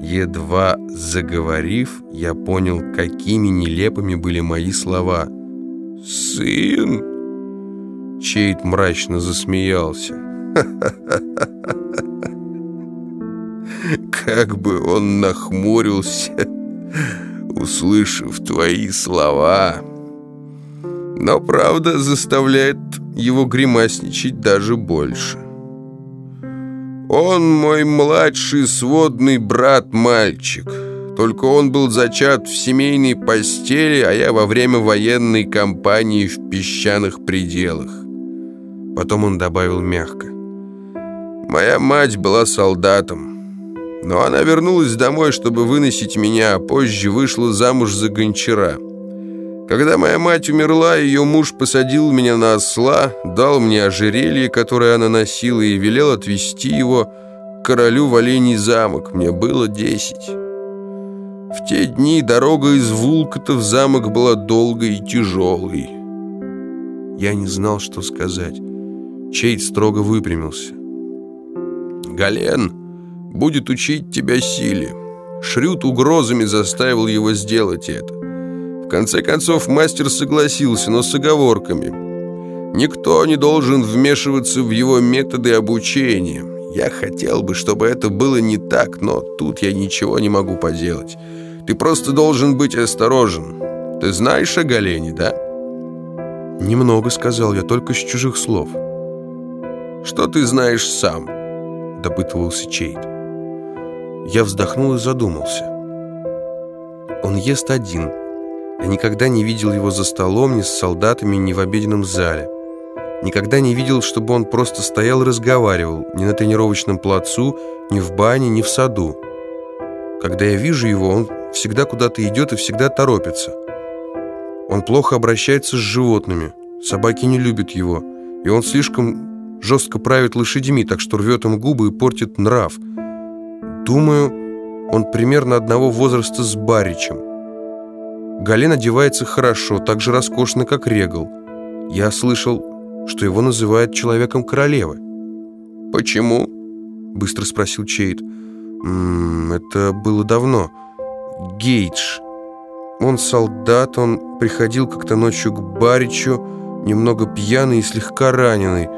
Едва заговорив, я понял, какими нелепыми были мои слова. «Сын!» Чейт мрачно засмеялся. Как бы он нахмурился, услышав твои слова. Но правда заставляет его гримасничать даже больше. Он мой младший сводный брат-мальчик. Только он был зачат в семейной постели, а я во время военной кампании в песчаных пределах. Потом он добавил мягко. Моя мать была солдатом, но она вернулась домой, чтобы выносить меня, а позже вышла замуж за гончара. Когда моя мать умерла, ее муж посадил меня на осла, дал мне ожерелье, которое она носила, и велел отвезти его к королю в Олений замок. Мне было десять. В те дни дорога из Вулката в замок была долгой и тяжелой. Я не знал, что сказать. Чейд строго выпрямился. «Гален будет учить тебя силе». Шрют угрозами заставил его сделать это. В конце концов, мастер согласился, но с оговорками. Никто не должен вмешиваться в его методы обучения. Я хотел бы, чтобы это было не так, но тут я ничего не могу поделать. Ты просто должен быть осторожен. Ты знаешь о Галене, да? Немного сказал я, только с чужих слов. Что ты знаешь сам? Допытывался Чейд. Я вздохнул и задумался. Он ест один – я никогда не видел его за столом, ни с солдатами, ни в обеденном зале. Никогда не видел, чтобы он просто стоял и разговаривал, ни на тренировочном плацу, ни в бане, ни в саду. Когда я вижу его, он всегда куда-то идет и всегда торопится. Он плохо обращается с животными, собаки не любят его, и он слишком жестко правит лошадьми, так что рвет им губы и портит нрав. Думаю, он примерно одного возраста с Баричем. Гален одевается хорошо, так же роскошно, как Регал. Я слышал, что его называют человеком королевы. «Почему?» — быстро спросил Чейд. «М -м, «Это было давно. Гейдж. Он солдат, он приходил как-то ночью к Баричу, немного пьяный и слегка раненый.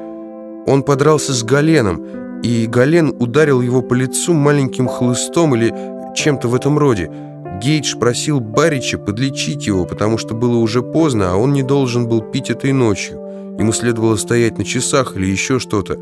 Он подрался с Галеном, и Гален ударил его по лицу маленьким хлыстом или чем-то в этом роде. Гейдж просил Барича подлечить его, потому что было уже поздно, а он не должен был пить этой ночью. Ему следовало стоять на часах или еще что-то.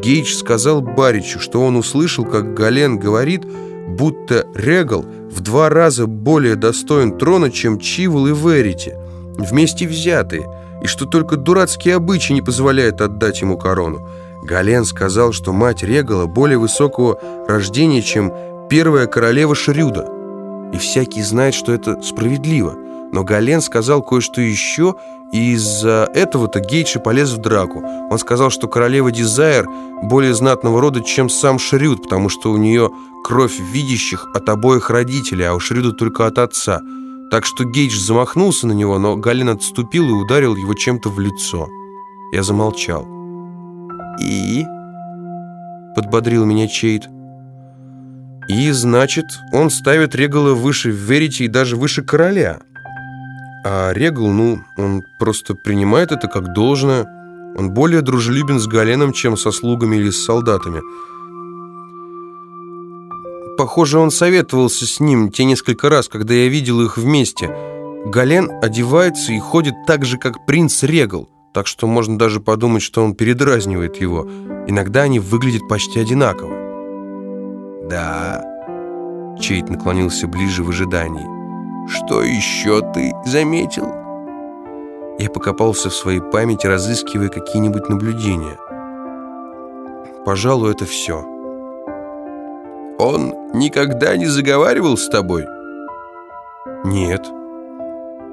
Гейдж сказал Баричу, что он услышал, как Гален говорит, будто Регал в два раза более достоин трона, чем Чивол и Верити, вместе взятые, и что только дурацкий обычай не позволяет отдать ему корону. Гален сказал, что мать Регала более высокого рождения, чем первая королева Шрюда и всякий знает, что это справедливо. Но Гален сказал кое-что еще, и из-за этого-то Гейдж полез в драку. Он сказал, что королева Дизайр более знатного рода, чем сам Шрюд, потому что у нее кровь видящих от обоих родителей, а у Шрюда только от отца. Так что Гейдж замахнулся на него, но Гален отступил и ударил его чем-то в лицо. Я замолчал. «И?» — подбодрил меня Чейд. И, значит, он ставит Регала выше Верити и даже выше короля. А Регал, ну, он просто принимает это как должное. Он более дружелюбен с Галеном, чем со слугами или с солдатами. Похоже, он советовался с ним те несколько раз, когда я видел их вместе. Гален одевается и ходит так же, как принц Регал, так что можно даже подумать, что он передразнивает его. Иногда они выглядят почти одинаково. «Да...» Чейт наклонился ближе в ожидании. «Что еще ты заметил?» Я покопался в своей памяти, разыскивая какие-нибудь наблюдения. Пожалуй, это все. «Он никогда не заговаривал с тобой?» «Нет».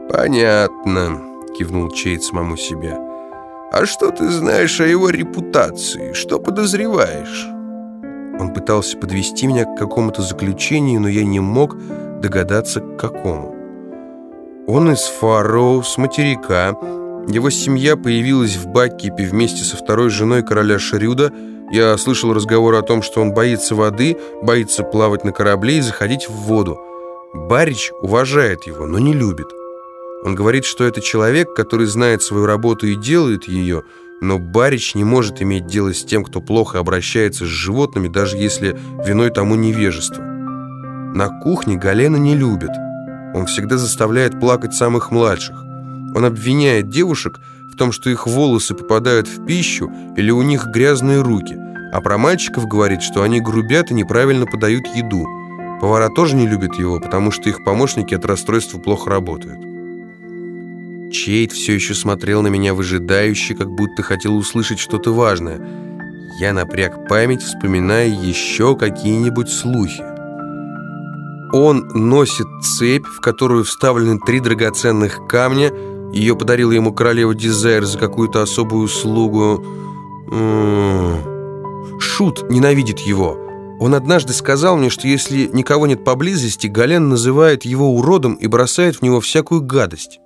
«Понятно», — кивнул Чейт самому себе. «А что ты знаешь о его репутации? Что подозреваешь?» Он пытался подвести меня к какому-то заключению, но я не мог догадаться, к какому. Он из Фароу, с материка. Его семья появилась в Баккипе вместе со второй женой короля Шрюда, Я слышал разговоры о том, что он боится воды, боится плавать на корабле и заходить в воду. Барич уважает его, но не любит. Он говорит, что это человек, который знает свою работу и делает ее, но Барич не может иметь дело с тем, кто плохо обращается с животными, даже если виной тому невежество. На кухне Галена не любит. Он всегда заставляет плакать самых младших. Он обвиняет девушек в том, что их волосы попадают в пищу или у них грязные руки, а про мальчиков говорит, что они грубят и неправильно подают еду. Повара тоже не любят его, потому что их помощники от расстройства плохо работают. Чейд все еще смотрел на меня выжидающе, как будто хотел услышать что-то важное. Я напряг память, вспоминая еще какие-нибудь слухи. Он носит цепь, в которую вставлены три драгоценных камня. Ее подарила ему королева Дизайр за какую-то особую услугу. М-м-м. Шут ненавидит его. Он однажды сказал мне, что если никого нет поблизости, Гален называет его уродом и бросает в него всякую гадость.